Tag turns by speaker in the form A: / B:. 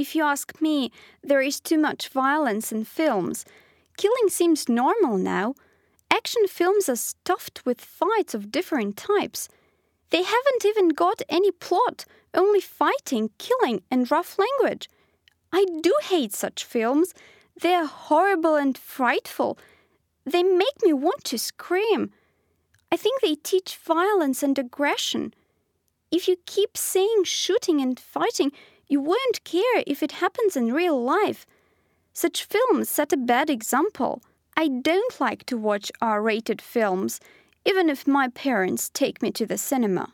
A: If you ask me, there is too much violence in films. Killing seems normal now. Action films are stuffed with fights of different types. They haven't even got any plot, only fighting, killing, and rough language. I do hate such films. They're horrible and frightful. They make me want to scream. I think they teach violence and aggression. If you keep saying shooting and fighting, you won't care if it happens in real life. Such films set a bad example. I don't like to watch R rated films, even if my parents take me to the cinema.